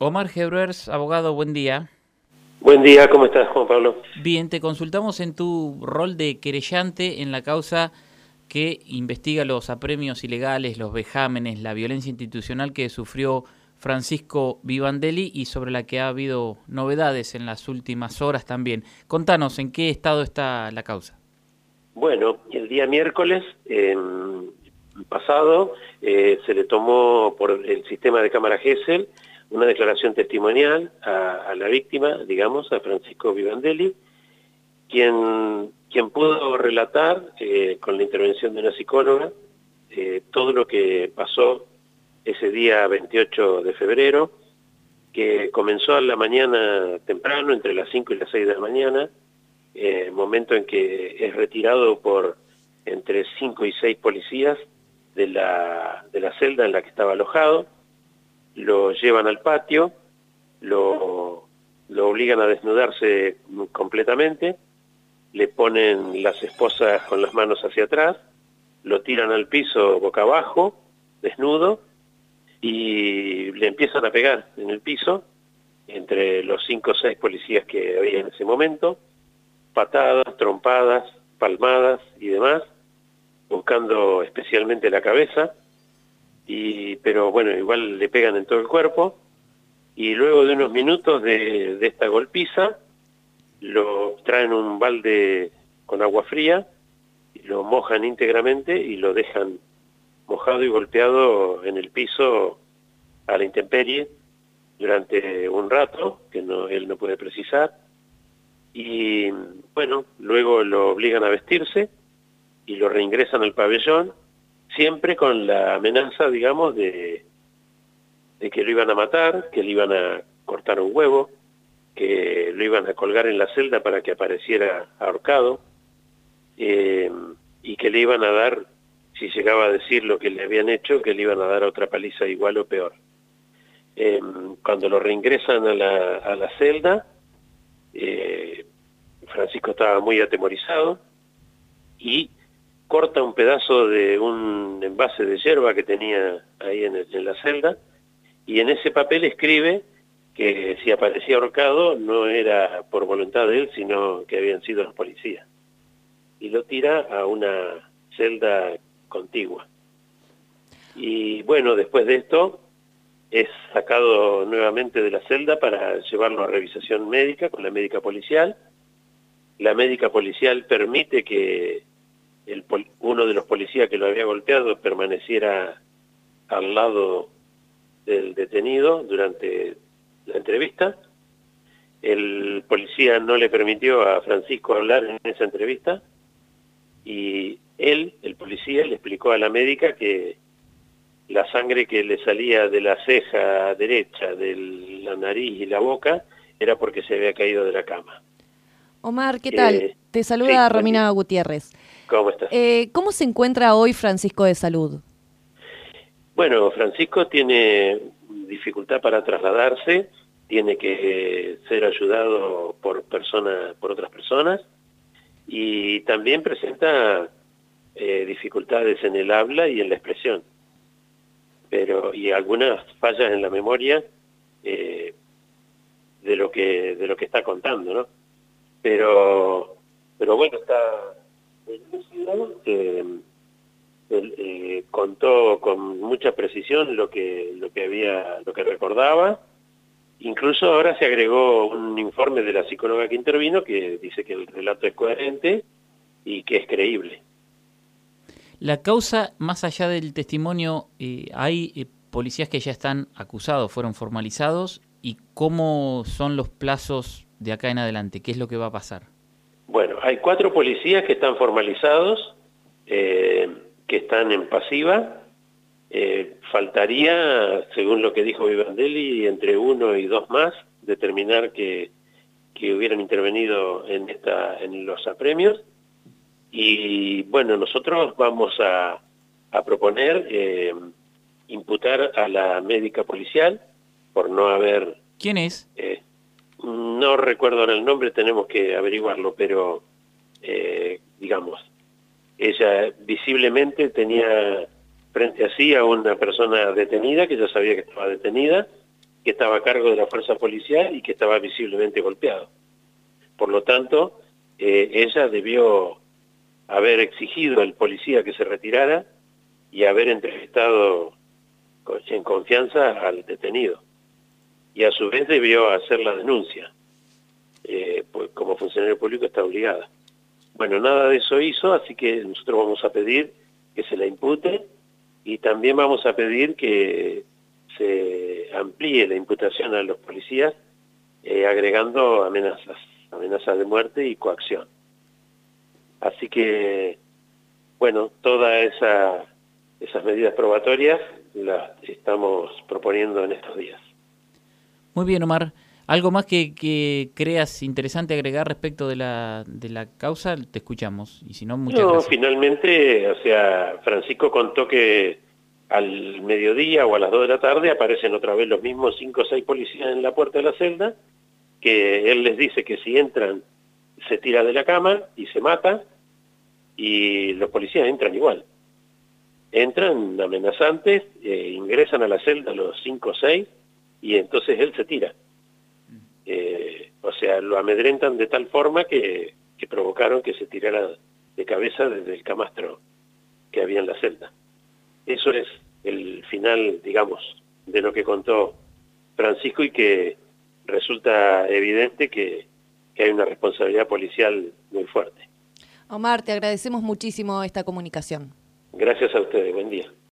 Omar Gebrers, abogado, buen día. Buen día, ¿cómo estás, Juan Pablo? Bien, te consultamos en tu rol de querellante en la causa que investiga los apremios ilegales, los vejámenes, la violencia institucional que sufrió Francisco Vivandelli y sobre la que ha habido novedades en las últimas horas también. Contanos, ¿en qué estado está la causa? Bueno, el día miércoles pasado eh, se le tomó por el sistema de cámara GESEL una declaración testimonial a, la víctima, digamos, a Francisco Vivandelli, quien, quien pudo relatar eh, con la intervención de una psicóloga eh, todo lo que pasó ese día 28 de febrero, que comenzó a la mañana temprano, entre las 5 y las 6 de la mañana, eh, momento en que es retirado por entre 5 y 6 policías de la, de la celda en la que estaba alojado, lo llevan al patio, lo, lo obligan a desnudarse completamente, le ponen las esposas con las manos hacia atrás, lo tiran al piso boca abajo, desnudo, y le empiezan a pegar en el piso, entre los cinco o seis policías que había en ese momento, patadas, trompadas, palmadas y demás, buscando especialmente la cabeza, pero bueno, igual le pegan en todo el cuerpo, y luego de unos minutos de, de esta golpiza, lo traen un balde con agua fría, y lo mojan íntegramente y lo dejan mojado y golpeado en el piso a la intemperie durante un rato, que no, él no puede precisar, y bueno, luego lo obligan a vestirse y lo reingresan al pabellón, siempre con la amenaza, digamos, de, de que lo iban a matar, que le iban a cortar un huevo, que lo iban a colgar en la celda para que apareciera ahorcado, eh, y que le iban a dar, si llegaba a decir lo que le habían hecho, que le iban a dar otra paliza igual o peor. Eh, cuando lo reingresan a la, a la celda, eh, Francisco estaba muy atemorizado y corta un pedazo de un envase de hierba que tenía ahí en, la celda y en ese papel escribe que si aparecía ahorcado no era por voluntad de él, sino que habían sido los policías. Y lo tira a una celda contigua. Y bueno, después de esto es sacado nuevamente de la celda para llevarlo a revisación médica con la médica policial. La médica policial permite que el, uno de los policías que lo había golpeado permaneciera al lado del detenido durante la entrevista. El policía no le permitió a Francisco hablar en esa entrevista y él, el policía, le explicó a la médica que la sangre que le salía de la ceja derecha, de la nariz y la boca, era porque se había caído de la cama. Omar, ¿qué tal? Eh, Te saluda Romina Gutiérrez. ¿Cómo estás? Eh, ¿Cómo se encuentra hoy Francisco de Salud? Bueno, Francisco tiene dificultad para trasladarse, tiene que ser ayudado por personas, por otras personas, y también presenta eh, dificultades en el habla y en la expresión pero y algunas fallas en la memoria eh, de lo que de lo que está contando no pero pero bueno está eh, eh, contó con mucha precisión lo que lo que había lo que recordaba. Incluso ahora se agregó un informe de la psicóloga que intervino que dice que el relato es coherente y que es creíble. La causa, más allá del testimonio, eh, hay policías que ya están acusados, fueron formalizados, y cómo son los plazos de acá en adelante, qué es lo que va a pasar. Bueno, hay cuatro policías que están formalizados, eh, que están en pasiva. faltaría, según lo que dijo Vivandelli, entre uno y dos más, determinar que, que hubieran intervenido en, esta, en los apremios. Y bueno, nosotros vamos a, a proponer eh, imputar a la médica policial por no haber... ¿Quién es? Eh, no recuerdo ahora el nombre, tenemos que averiguarlo, pero eh, digamos, ella visiblemente tenía frente a sí a una persona detenida, que ya sabía que estaba detenida, que estaba a cargo de la fuerza policial y que estaba visiblemente golpeado. Por lo tanto, eh, ella debió haber exigido al policía que se retirara y haber entrevistado en confianza al detenido. Y a su vez debió hacer la denuncia, eh, pues como funcionario público está obligada. Bueno, nada de eso hizo, así que nosotros vamos a pedir que se la impute y también vamos a pedir que se amplíe la imputación a los policías eh, agregando amenazas, amenazas de muerte y coacción. Así que, bueno, todas esa, esas medidas probatorias las estamos proponiendo en estos días. Muy bien, Omar. ¿Algo más que, creas interesante agregar respecto de la, de la causa? Te escuchamos. Y si no, muchas no, finalmente, o sea, Francisco contó que al mediodía o a las 2 de la tarde aparecen otra vez los mismos cinco o seis policías en la puerta de la celda, que él les dice que si entran se tira de la cama y se mata, y los policías entran igual. Entran amenazantes, eh, ingresan a la celda los cinco o seis, y entonces él se tira. Eh, o sea, lo amedrentan de tal forma que, que provocaron que se tirara de cabeza desde el camastro que había en la celda. Eso es el final, digamos, de lo que contó Francisco y que resulta evidente que, que hay una responsabilidad policial muy fuerte. Omar, te agradecemos muchísimo esta comunicación. Gracias a ustedes, buen día.